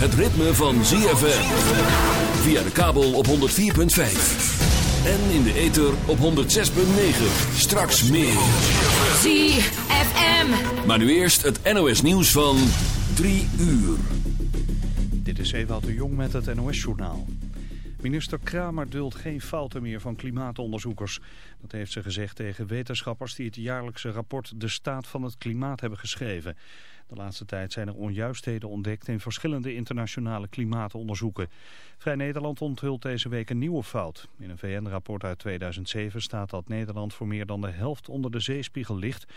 Het ritme van ZFM. Via de kabel op 104.5. En in de ether op 106.9. Straks meer. ZFM. Maar nu eerst het NOS nieuws van 3 uur. Dit is Ewout de Jong met het NOS-journaal. Minister Kramer duldt geen fouten meer van klimaatonderzoekers. Heeft ze gezegd tegen wetenschappers die het jaarlijkse rapport De Staat van het Klimaat hebben geschreven. De laatste tijd zijn er onjuistheden ontdekt in verschillende internationale klimaatonderzoeken. Vrij Nederland onthult deze week een nieuwe fout. In een VN-rapport uit 2007 staat dat Nederland voor meer dan de helft onder de zeespiegel ligt...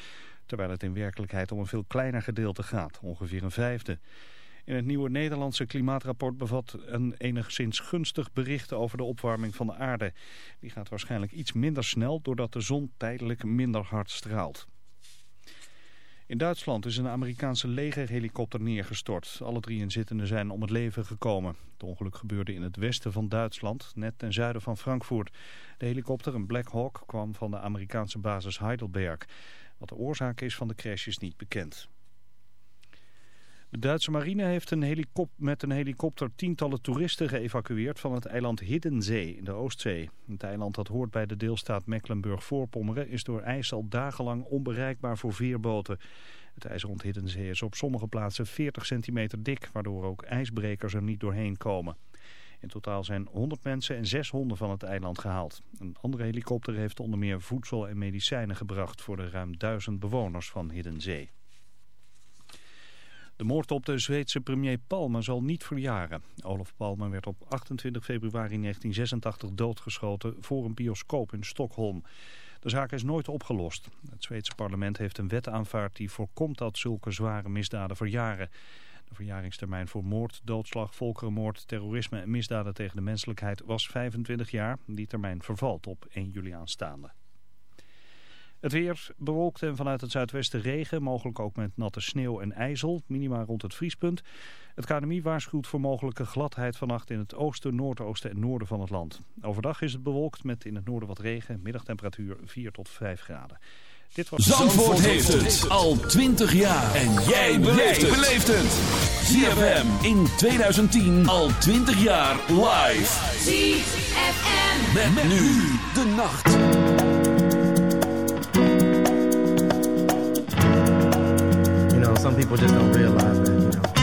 terwijl het in werkelijkheid om een veel kleiner gedeelte gaat, ongeveer een vijfde. In het nieuwe Nederlandse klimaatrapport bevat een enigszins gunstig bericht over de opwarming van de aarde. Die gaat waarschijnlijk iets minder snel doordat de zon tijdelijk minder hard straalt. In Duitsland is een Amerikaanse legerhelikopter neergestort. Alle drie inzittenden zijn om het leven gekomen. Het ongeluk gebeurde in het westen van Duitsland, net ten zuiden van Frankfurt. De helikopter, een Black Hawk, kwam van de Amerikaanse basis Heidelberg. Wat de oorzaak is van de crash is niet bekend. De Duitse marine heeft een met een helikopter tientallen toeristen geëvacueerd van het eiland Hiddensee in de Oostzee. Het eiland dat hoort bij de deelstaat Mecklenburg-Voorpommeren is door ijs al dagenlang onbereikbaar voor veerboten. Het ijs rond Hiddensee is op sommige plaatsen 40 centimeter dik, waardoor ook ijsbrekers er niet doorheen komen. In totaal zijn 100 mensen en 6 honden van het eiland gehaald. Een andere helikopter heeft onder meer voedsel en medicijnen gebracht voor de ruim duizend bewoners van Hiddensee. De moord op de Zweedse premier Palme zal niet verjaren. Olof Palme werd op 28 februari 1986 doodgeschoten voor een bioscoop in Stockholm. De zaak is nooit opgelost. Het Zweedse parlement heeft een wet aanvaard die voorkomt dat zulke zware misdaden verjaren. De verjaringstermijn voor moord, doodslag, volkerenmoord, terrorisme en misdaden tegen de menselijkheid was 25 jaar. Die termijn vervalt op 1 juli aanstaande. Het weer bewolkt en vanuit het zuidwesten regen, mogelijk ook met natte sneeuw en ijzel, minima rond het vriespunt. Het KNMI waarschuwt voor mogelijke gladheid vannacht in het oosten, noordoosten en noorden van het land. Overdag is het bewolkt met in het noorden wat regen, middagtemperatuur 4 tot 5 graden. Dit was Zandvoort, heeft het al 20 jaar en jij beleeft het. ZFM in 2010 al 20 jaar live. ZFM. Met, nu de nacht. Some people just don't realize that, you know,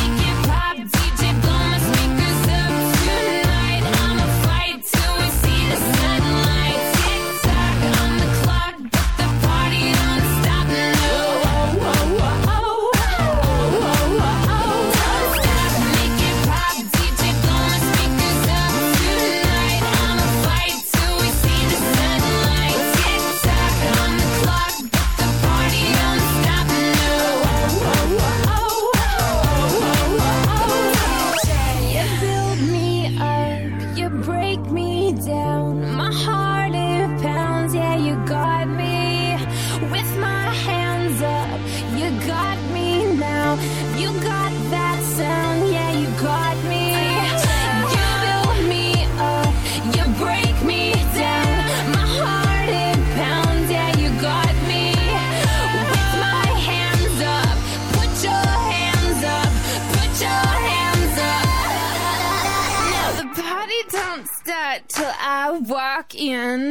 and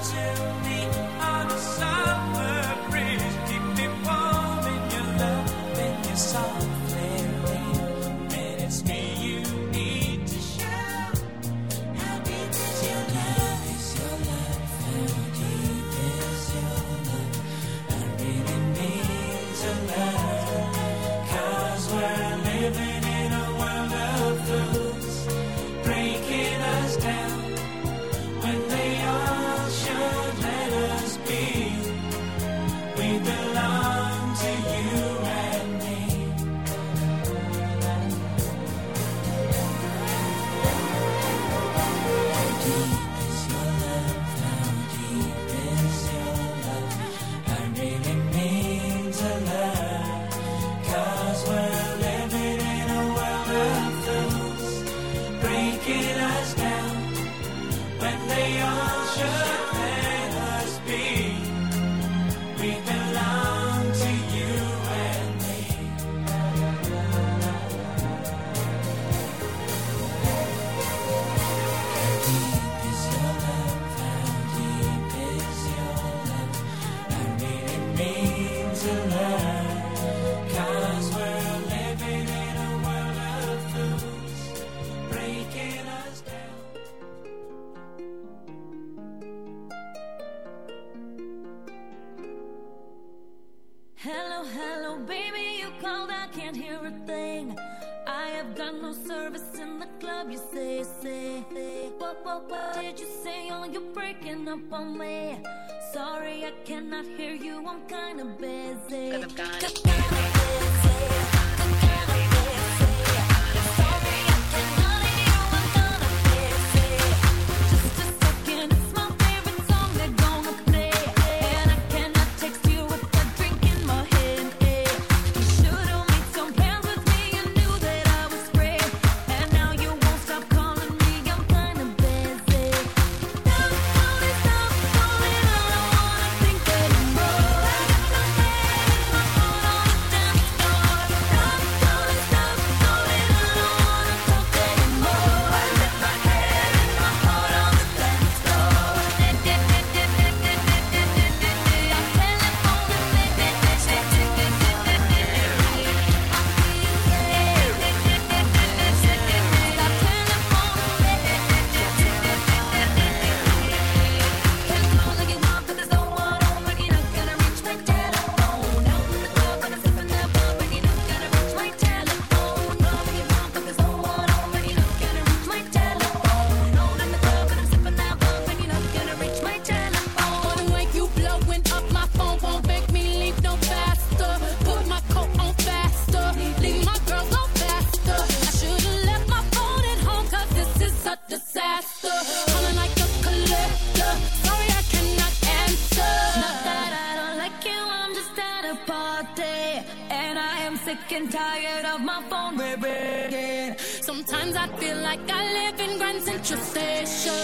touching I'm kinda busy. Cause I'm gone. Feel like I live in Grand Central Station.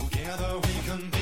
Together we can be.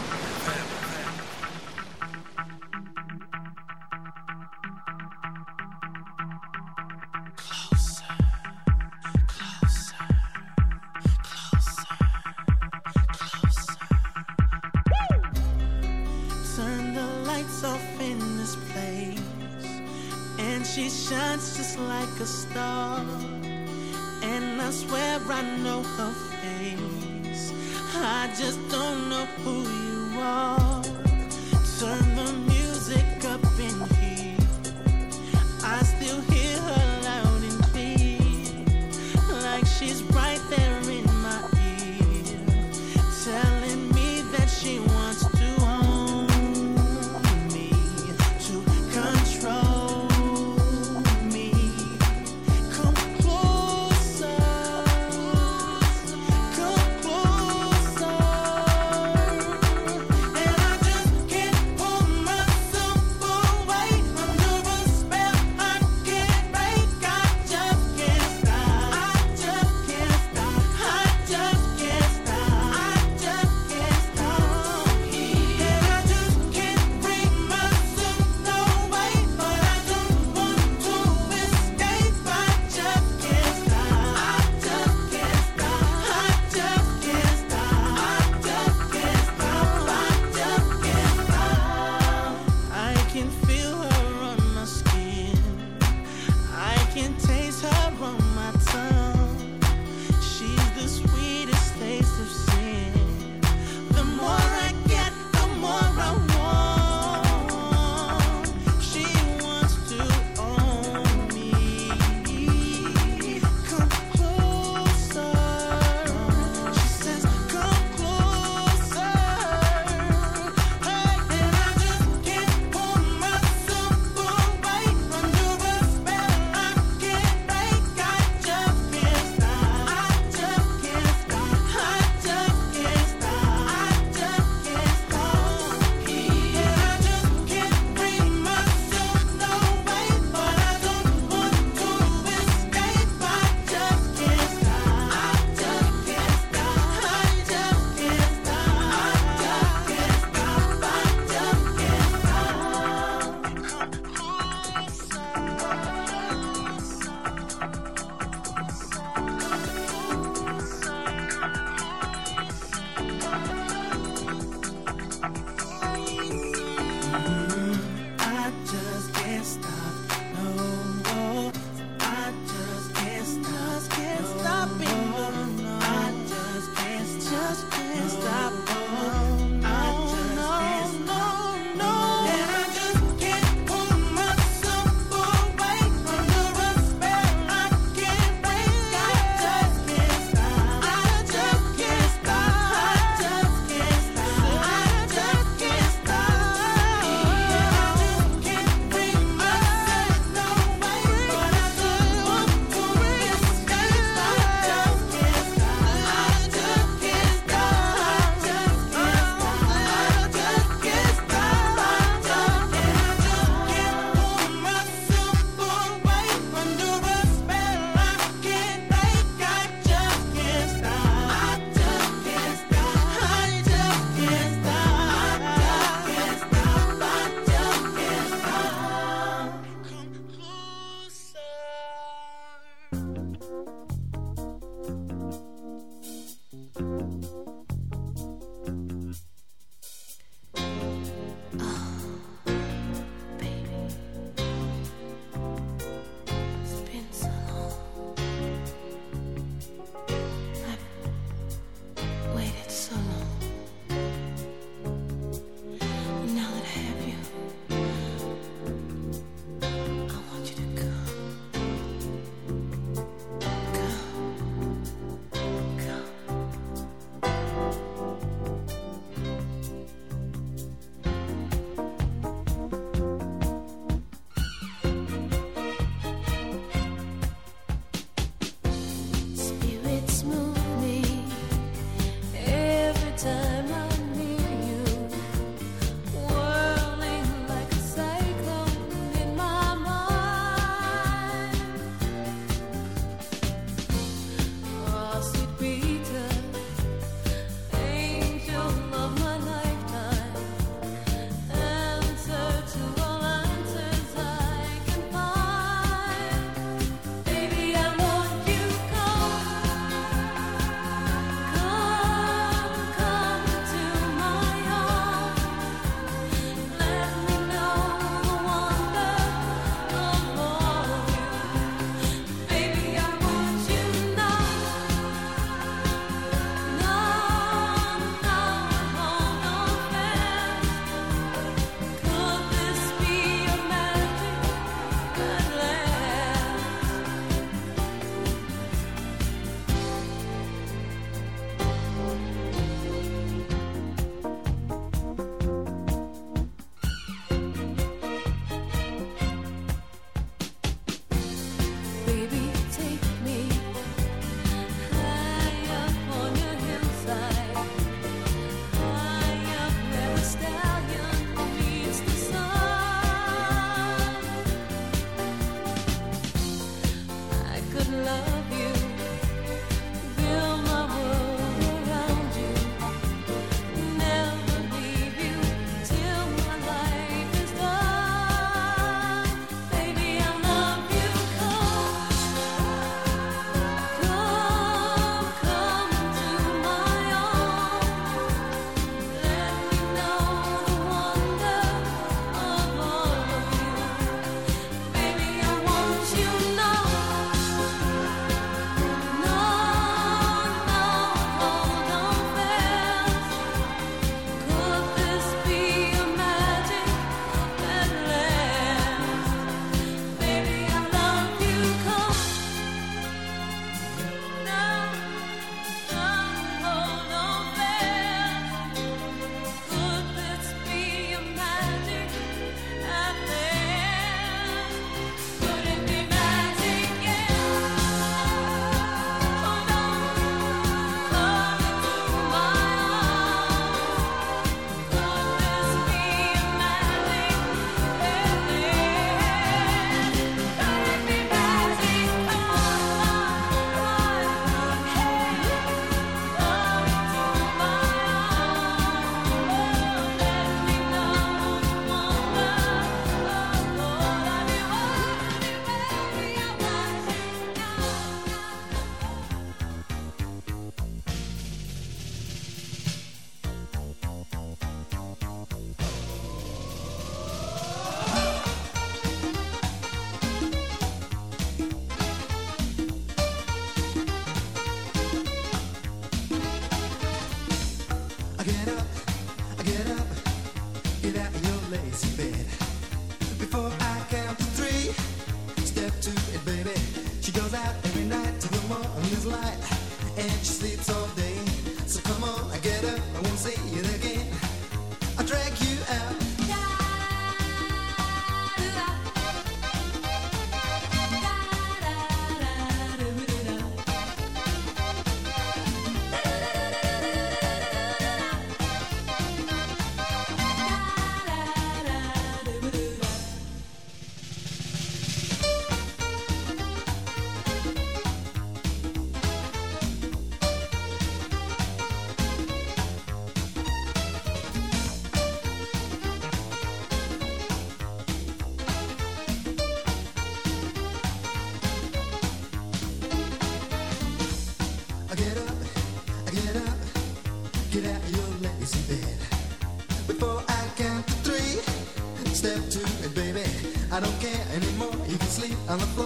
On the.